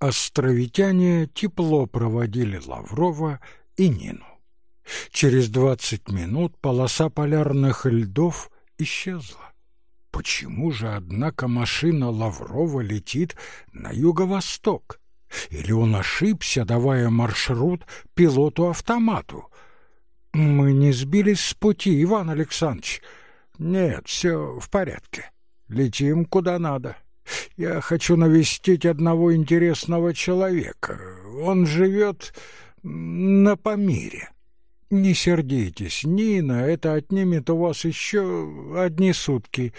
островитяне тепло проводили Лаврова и Нину. Через двадцать минут полоса полярных льдов исчезла. Почему же, однако, машина Лаврова летит на юго-восток? Или он ошибся, давая маршрут пилоту-автомату? Мы не сбились с пути, Иван Александрович. Нет, все в порядке. Летим куда надо. Я хочу навестить одного интересного человека. Он живет на Памире. Не сердитесь, Нина, это отнимет у вас еще одни сутки.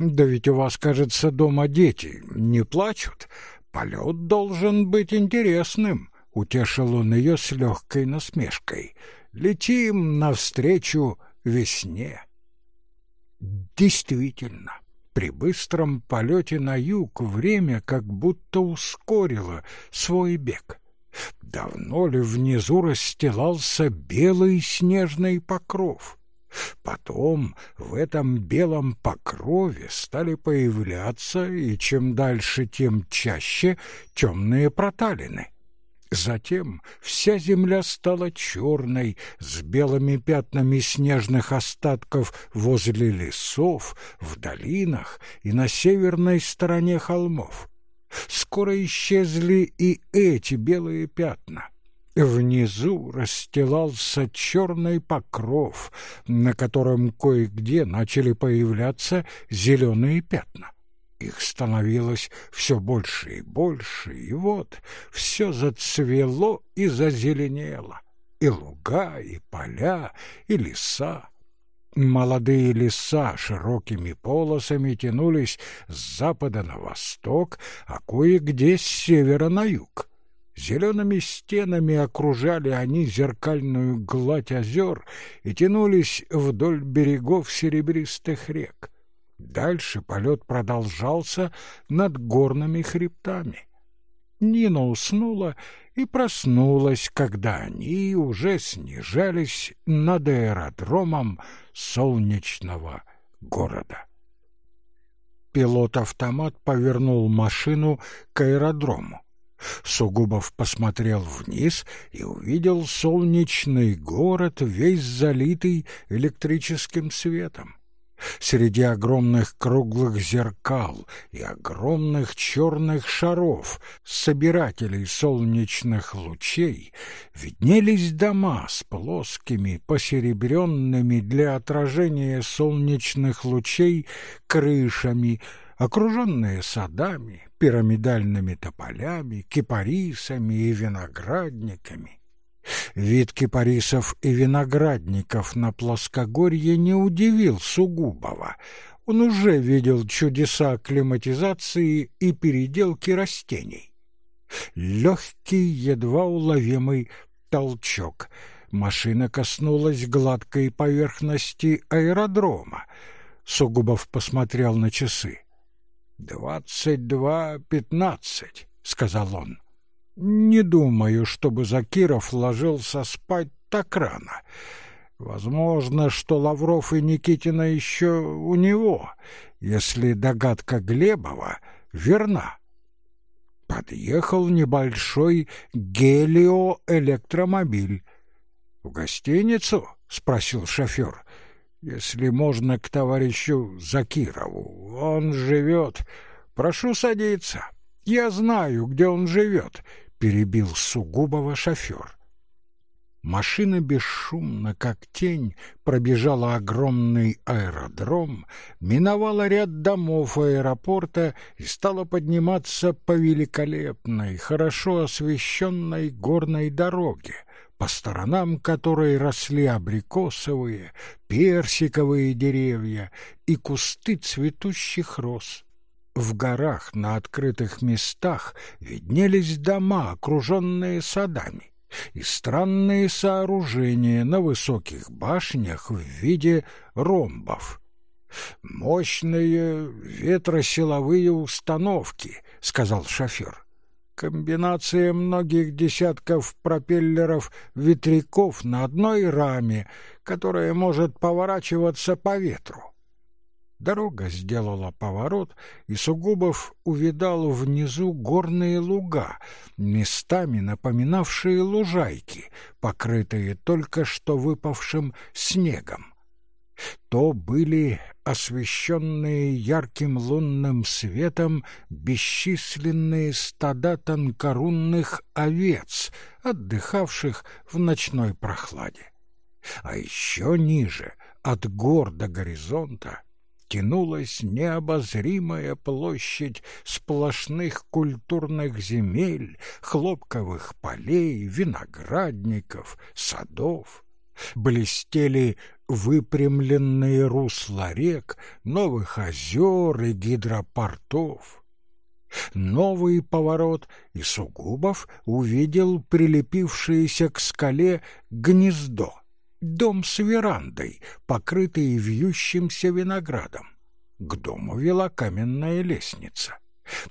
Да ведь у вас, кажется, дома дети не плачут. Полет должен быть интересным, — утешил он ее с легкой насмешкой. Летим навстречу весне. Действительно, при быстром полете на юг время как будто ускорило свой бег. Давно ли внизу расстилался белый снежный покров? Потом в этом белом покрове стали появляться, и чем дальше, тем чаще, темные проталины. Затем вся земля стала черной, с белыми пятнами снежных остатков возле лесов, в долинах и на северной стороне холмов. Скоро исчезли и эти белые пятна. Внизу расстилался черный покров, на котором кое-где начали появляться зеленые пятна. Их становилось все больше и больше, и вот все зацвело и зазеленело. И луга, и поля, и леса. Молодые леса широкими полосами тянулись с запада на восток, а кое-где с севера на юг. Зелеными стенами окружали они зеркальную гладь озер и тянулись вдоль берегов серебристых рек. Дальше полет продолжался над горными хребтами. Нина уснула и проснулась, когда они уже снижались над аэродромом солнечного города. Пилот-автомат повернул машину к аэродрому. Сугубов посмотрел вниз и увидел солнечный город, весь залитый электрическим светом. Среди огромных круглых зеркал и огромных черных шаров, собирателей солнечных лучей, виднелись дома с плоскими, посеребренными для отражения солнечных лучей крышами, окруженные садами, пирамидальными тополями, кипарисами и виноградниками. Вид кипарисов и виноградников на плоскогорье не удивил Сугубова. Он уже видел чудеса акклиматизации и переделки растений. Легкий, едва уловимый толчок. Машина коснулась гладкой поверхности аэродрома. Сугубов посмотрел на часы. «Двадцать два пятнадцать», — сказал он. Не думаю, чтобы Закиров ложился спать так рано. Возможно, что Лавров и Никитина еще у него, если догадка Глебова верна. Подъехал небольшой гелиоэлектромобиль. «В гостиницу?» — спросил шофер. «Если можно, к товарищу Закирову. Он живет. Прошу садиться. Я знаю, где он живет перебил сугубого шофер. Машина бесшумно, как тень, пробежала огромный аэродром, миновала ряд домов аэропорта и стала подниматься по великолепной, хорошо освещенной горной дороге, по сторонам которой росли абрикосовые, персиковые деревья и кусты цветущих роз. В горах на открытых местах виднелись дома, окруженные садами, и странные сооружения на высоких башнях в виде ромбов. «Мощные ветросиловые установки», — сказал шофер. «Комбинация многих десятков пропеллеров-ветряков на одной раме, которая может поворачиваться по ветру. Дорога сделала поворот, и Сугубов увидал внизу горные луга, местами напоминавшие лужайки, покрытые только что выпавшим снегом. То были освещенные ярким лунным светом бесчисленные стада тонкорунных овец, отдыхавших в ночной прохладе. А еще ниже, от гор до горизонта, тянулась необозримая площадь сплошных культурных земель, хлопковых полей, виноградников, садов. Блестели выпрямленные русла рек, новых озер и гидропортов. Новый поворот, и Сугубов увидел прилепившееся к скале гнездо — дом с верандой, покрытый вьющимся виноградом. К дому вела каменная лестница.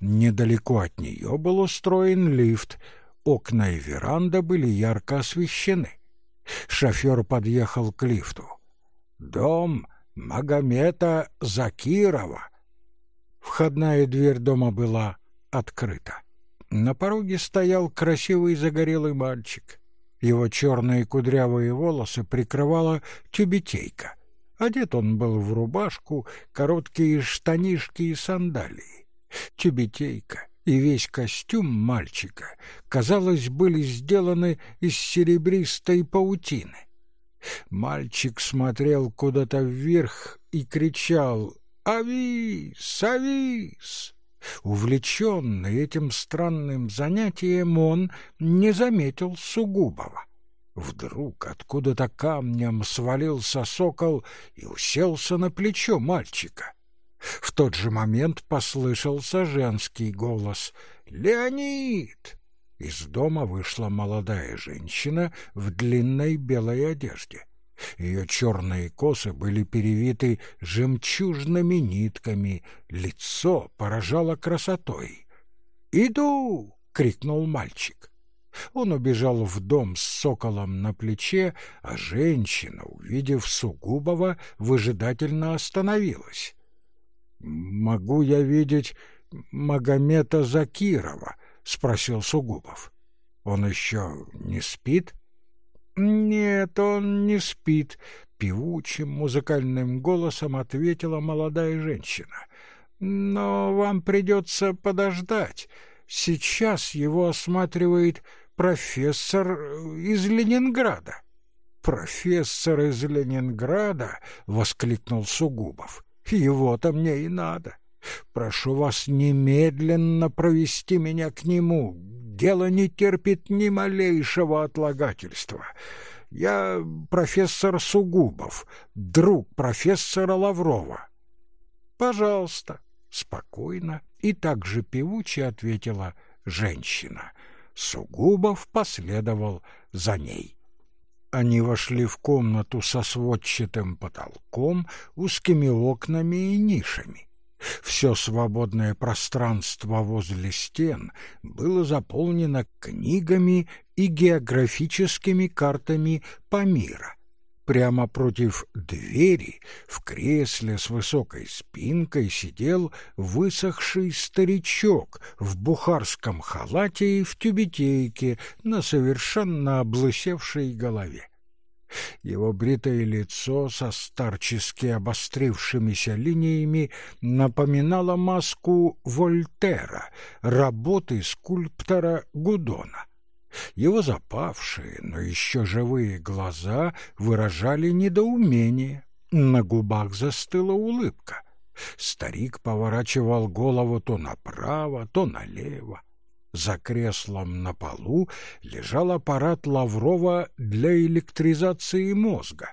Недалеко от нее был устроен лифт, окна и веранда были ярко освещены. Шофер подъехал к лифту. «Дом Магомета Закирова». Входная дверь дома была открыта. На пороге стоял красивый загорелый мальчик. Его черные кудрявые волосы прикрывала тюбетейка. Одет он был в рубашку, короткие штанишки и сандалии. Тюбетейка и весь костюм мальчика, казалось, были сделаны из серебристой паутины. Мальчик смотрел куда-то вверх и кричал «Авис! Авис!» Увлеченный этим странным занятием, он не заметил Сугубова. Вдруг откуда-то камнем свалился сокол и уселся на плечо мальчика. В тот же момент послышался женский голос «Леонид!». Из дома вышла молодая женщина в длинной белой одежде. Ее черные косы были перевиты жемчужными нитками, лицо поражало красотой. «Иду!» — крикнул мальчик. Он убежал в дом с соколом на плече, а женщина, увидев Сугубова, выжидательно остановилась. «Могу я видеть Магомета Закирова?» — спросил Сугубов. «Он еще не спит?» «Нет, он не спит», — певучим музыкальным голосом ответила молодая женщина. «Но вам придется подождать. Сейчас его осматривает профессор из Ленинграда». «Профессор из Ленинграда?» — воскликнул Сугубов. «Его-то мне и надо. Прошу вас немедленно провести меня к нему, Дело не терпит ни малейшего отлагательства. Я профессор Сугубов, друг профессора Лаврова. Пожалуйста, спокойно и так же певуче ответила женщина. Сугубов последовал за ней. Они вошли в комнату со сводчатым потолком, узкими окнами и нишами. Все свободное пространство возле стен было заполнено книгами и географическими картами Памира. Прямо против двери в кресле с высокой спинкой сидел высохший старичок в бухарском халате и в тюбетейке на совершенно облысевшей голове. Его бритое лицо со старчески обострившимися линиями напоминало маску Вольтера, работы скульптора Гудона. Его запавшие, но еще живые глаза выражали недоумение. На губах застыла улыбка. Старик поворачивал голову то направо, то налево. За креслом на полу лежал аппарат Лаврова для электризации мозга.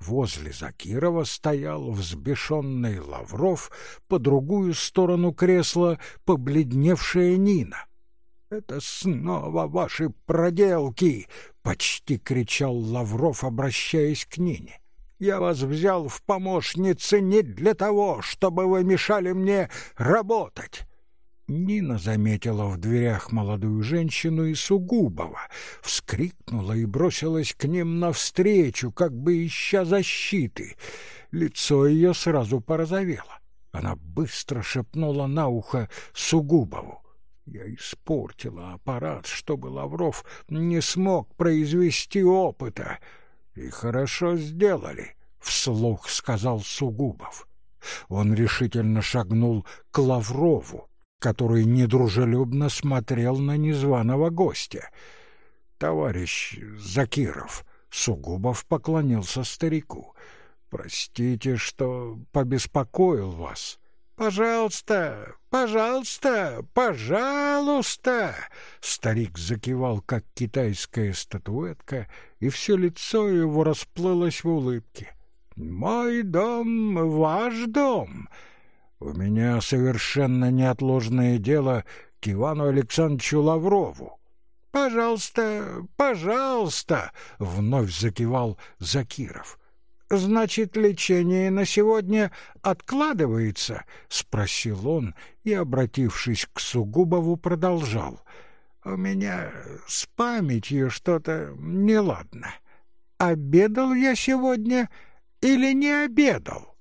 Возле Закирова стоял взбешенный Лавров, по другую сторону кресла побледневшая Нина. «Это снова ваши проделки!» — почти кричал Лавров, обращаясь к Нине. «Я вас взял в помощницы не для того, чтобы вы мешали мне работать. Нина заметила в дверях молодую женщину и Сугубова, вскрикнула и бросилась к ним навстречу, как бы ища защиты. Лицо ее сразу порозовело. Она быстро шепнула на ухо Сугубову. Я испортила аппарат, чтобы Лавров не смог произвести опыта. И хорошо сделали, — вслух сказал Сугубов. Он решительно шагнул к Лаврову, который недружелюбно смотрел на незваного гостя. «Товарищ Закиров», — Сугубов поклонился старику, — Простите, что побеспокоил вас. Пожалуйста, пожалуйста, пожалуйста. Старик закивал, как китайская статуэтка, и все лицо его расплылось в улыбке. Мой дом, ваш дом. У меня совершенно неотложное дело к Ивану Александровичу Лаврову. Пожалуйста, пожалуйста, вновь закивал Закиров. «Значит, лечение на сегодня откладывается?» — спросил он и, обратившись к Сугубову, продолжал. «У меня с памятью что-то неладно. Обедал я сегодня или не обедал?»